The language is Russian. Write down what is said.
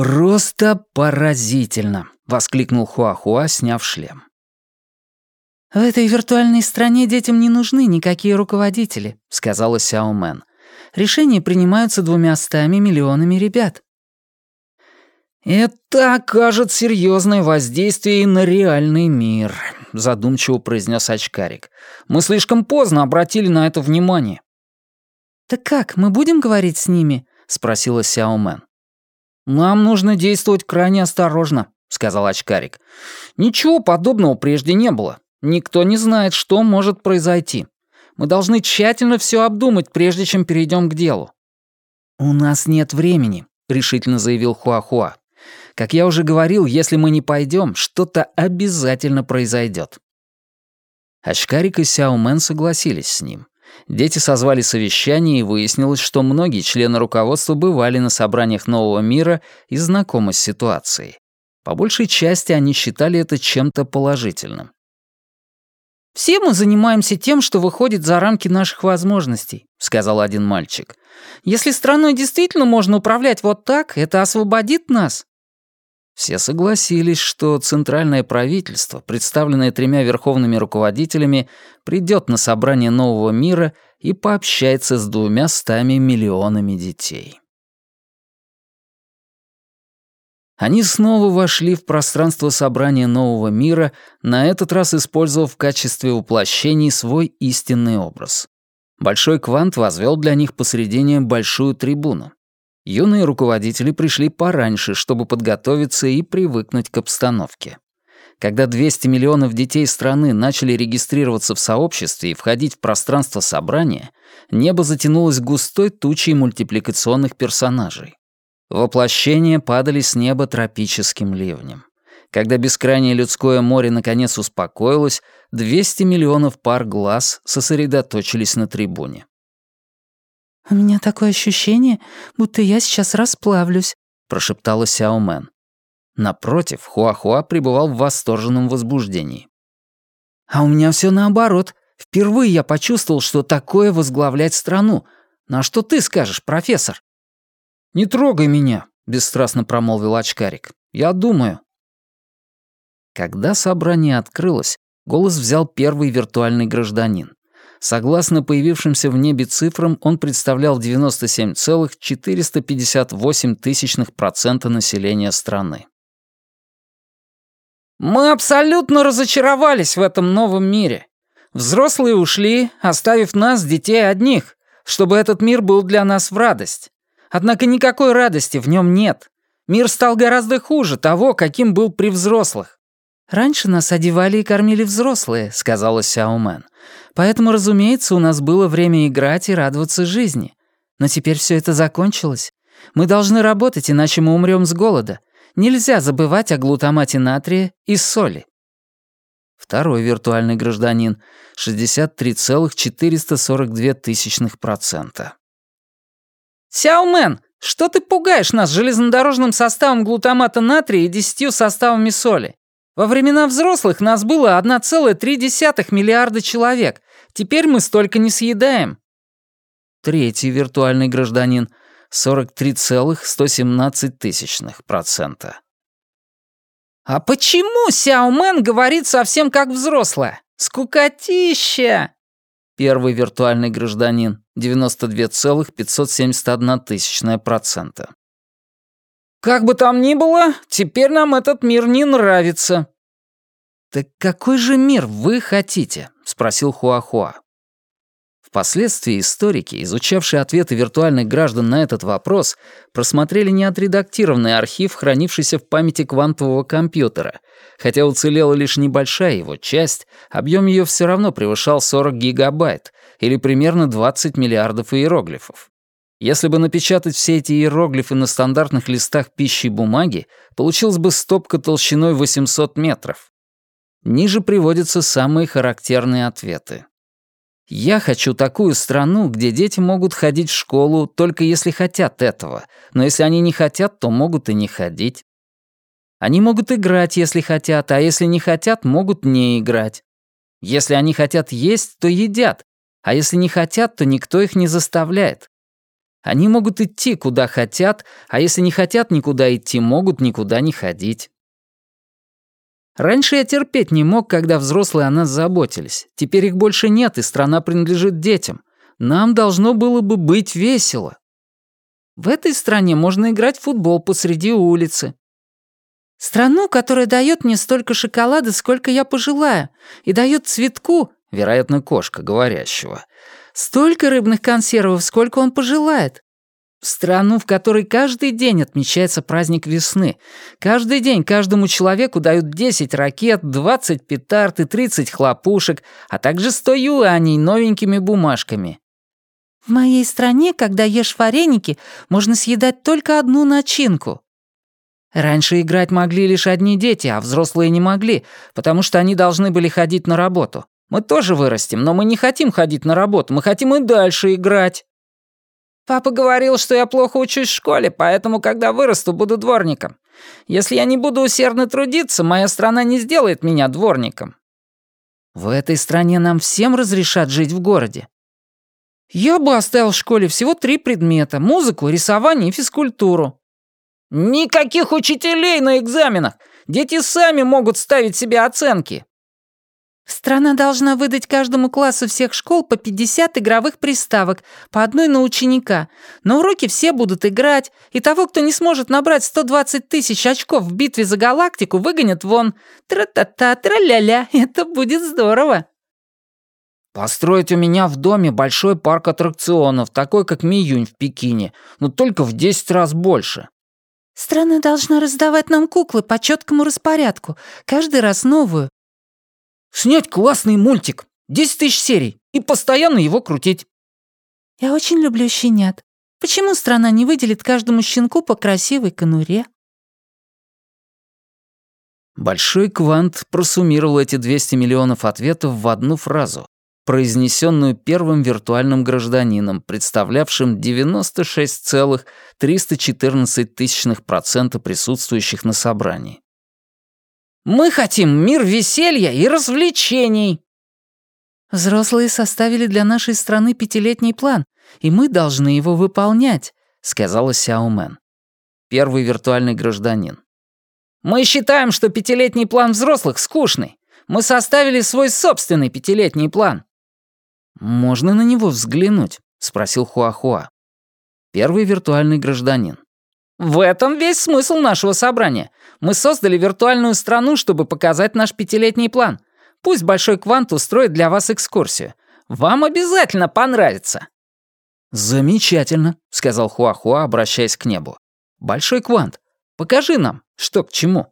«Просто поразительно!» — воскликнул Хуахуа, сняв шлем. «В этой виртуальной стране детям не нужны никакие руководители», — сказала Сяо Мэн. «Решения принимаются двумя стами миллионами ребят». «Это окажет серьезное воздействие и на реальный мир», — задумчиво произнес очкарик. «Мы слишком поздно обратили на это внимание». «Так как, мы будем говорить с ними?» — спросила Сяо Мэн. «Нам нужно действовать крайне осторожно», — сказал очкарик. «Ничего подобного прежде не было. Никто не знает, что может произойти. Мы должны тщательно все обдумать, прежде чем перейдем к делу». «У нас нет времени», — решительно заявил Хуахуа. «Как я уже говорил, если мы не пойдем, что-то обязательно произойдет». Очкарик и Сяомен согласились с ним. Дети созвали совещание, и выяснилось, что многие члены руководства бывали на собраниях нового мира и знакомы с ситуацией. По большей части они считали это чем-то положительным. «Все мы занимаемся тем, что выходит за рамки наших возможностей», — сказал один мальчик. «Если страной действительно можно управлять вот так, это освободит нас». Все согласились, что центральное правительство, представленное тремя верховными руководителями, придет на собрание нового мира и пообщается с двумя стами миллионами детей. Они снова вошли в пространство собрания нового мира, на этот раз использовав в качестве воплощений свой истинный образ. Большой квант возвел для них посредине большую трибуну. Юные руководители пришли пораньше, чтобы подготовиться и привыкнуть к обстановке. Когда 200 миллионов детей страны начали регистрироваться в сообществе и входить в пространство собрания, небо затянулось густой тучей мультипликационных персонажей. Воплощения падали с неба тропическим ливнем. Когда бескрайнее людское море наконец успокоилось, 200 миллионов пар глаз сосредоточились на трибуне. «У меня такое ощущение, будто я сейчас расплавлюсь», — прошептала Сяо Мэн. Напротив, Хуахуа пребывал в восторженном возбуждении. «А у меня все наоборот. Впервые я почувствовал, что такое возглавлять страну. На что ты скажешь, профессор?» «Не трогай меня», — бесстрастно промолвил очкарик. «Я думаю». Когда собрание открылось, голос взял первый виртуальный гражданин. Согласно появившимся в небе цифрам, он представлял 97,458% населения страны. «Мы абсолютно разочаровались в этом новом мире. Взрослые ушли, оставив нас, детей, одних, чтобы этот мир был для нас в радость. Однако никакой радости в нем нет. Мир стал гораздо хуже того, каким был при взрослых. «Раньше нас одевали и кормили взрослые», — сказала Сяомен. «Поэтому, разумеется, у нас было время играть и радоваться жизни. Но теперь все это закончилось. Мы должны работать, иначе мы умрем с голода. Нельзя забывать о глутамате натрия и соли». Второй виртуальный гражданин — 63,442%. «Сяомен, что ты пугаешь нас железнодорожным составом глутамата натрия и десятью составами соли? Во времена взрослых нас было 1,3 миллиарда человек. Теперь мы столько не съедаем». Третий виртуальный гражданин — 43,117%. «А почему Сяомен говорит совсем как взрослая? Скукотища!» Первый виртуальный гражданин — 92,571%. «Как бы там ни было, теперь нам этот мир не нравится». «Так какой же мир вы хотите?» — спросил Хуахуа. Впоследствии историки, изучавшие ответы виртуальных граждан на этот вопрос, просмотрели неотредактированный архив, хранившийся в памяти квантового компьютера. Хотя уцелела лишь небольшая его часть, объем ее все равно превышал 40 гигабайт, или примерно 20 миллиардов иероглифов. Если бы напечатать все эти иероглифы на стандартных листах пищи и бумаги, получилась бы стопка толщиной 800 метров. Ниже приводятся самые характерные ответы. Я хочу такую страну, где дети могут ходить в школу только если хотят этого, но если они не хотят, то могут и не ходить. Они могут играть, если хотят, а если не хотят, могут не играть. Если они хотят есть, то едят, а если не хотят, то никто их не заставляет. Они могут идти, куда хотят, а если не хотят никуда идти, могут никуда не ходить. Раньше я терпеть не мог, когда взрослые о нас заботились. Теперь их больше нет, и страна принадлежит детям. Нам должно было бы быть весело. В этой стране можно играть в футбол посреди улицы. Страну, которая дает мне столько шоколада, сколько я пожелаю, и дает цветку, вероятно, кошка говорящего, столько рыбных консервов, сколько он пожелает. Страну, в которой каждый день отмечается праздник весны. Каждый день каждому человеку дают 10 ракет, 20 петард и 30 хлопушек, а также 100 юаней новенькими бумажками. В моей стране, когда ешь вареники, можно съедать только одну начинку. Раньше играть могли лишь одни дети, а взрослые не могли, потому что они должны были ходить на работу. Мы тоже вырастем, но мы не хотим ходить на работу, мы хотим и дальше играть. Папа говорил, что я плохо учусь в школе, поэтому, когда вырасту, буду дворником. Если я не буду усердно трудиться, моя страна не сделает меня дворником. В этой стране нам всем разрешат жить в городе. Я бы оставил в школе всего три предмета — музыку, рисование и физкультуру. Никаких учителей на экзаменах! Дети сами могут ставить себе оценки. Страна должна выдать каждому классу всех школ по 50 игровых приставок, по одной на ученика. На уроке все будут играть, и того, кто не сможет набрать 120 тысяч очков в битве за галактику, выгонят вон. Тра-та-та, тра-ля-ля, это будет здорово. Построить у меня в доме большой парк аттракционов, такой как Миюнь в Пекине, но только в 10 раз больше. Страна должна раздавать нам куклы по четкому распорядку, каждый раз новую, Снять классный мультик, 10 тысяч серий, и постоянно его крутить. Я очень люблю щенят. Почему страна не выделит каждому щенку по красивой конуре? Большой квант просуммировал эти 200 миллионов ответов в одну фразу, произнесенную первым виртуальным гражданином, представлявшим 96,314 процента присутствующих на собрании. Мы хотим мир веселья и развлечений». «Взрослые составили для нашей страны пятилетний план, и мы должны его выполнять», — сказала Сяомен. Первый виртуальный гражданин. «Мы считаем, что пятилетний план взрослых скучный. Мы составили свой собственный пятилетний план». «Можно на него взглянуть?» — спросил Хуахуа. Первый виртуальный гражданин. В этом весь смысл нашего собрания. Мы создали виртуальную страну, чтобы показать наш пятилетний план. Пусть Большой Квант устроит для вас экскурсию. Вам обязательно понравится». «Замечательно», — сказал Хуахуа, обращаясь к небу. «Большой Квант, покажи нам, что к чему».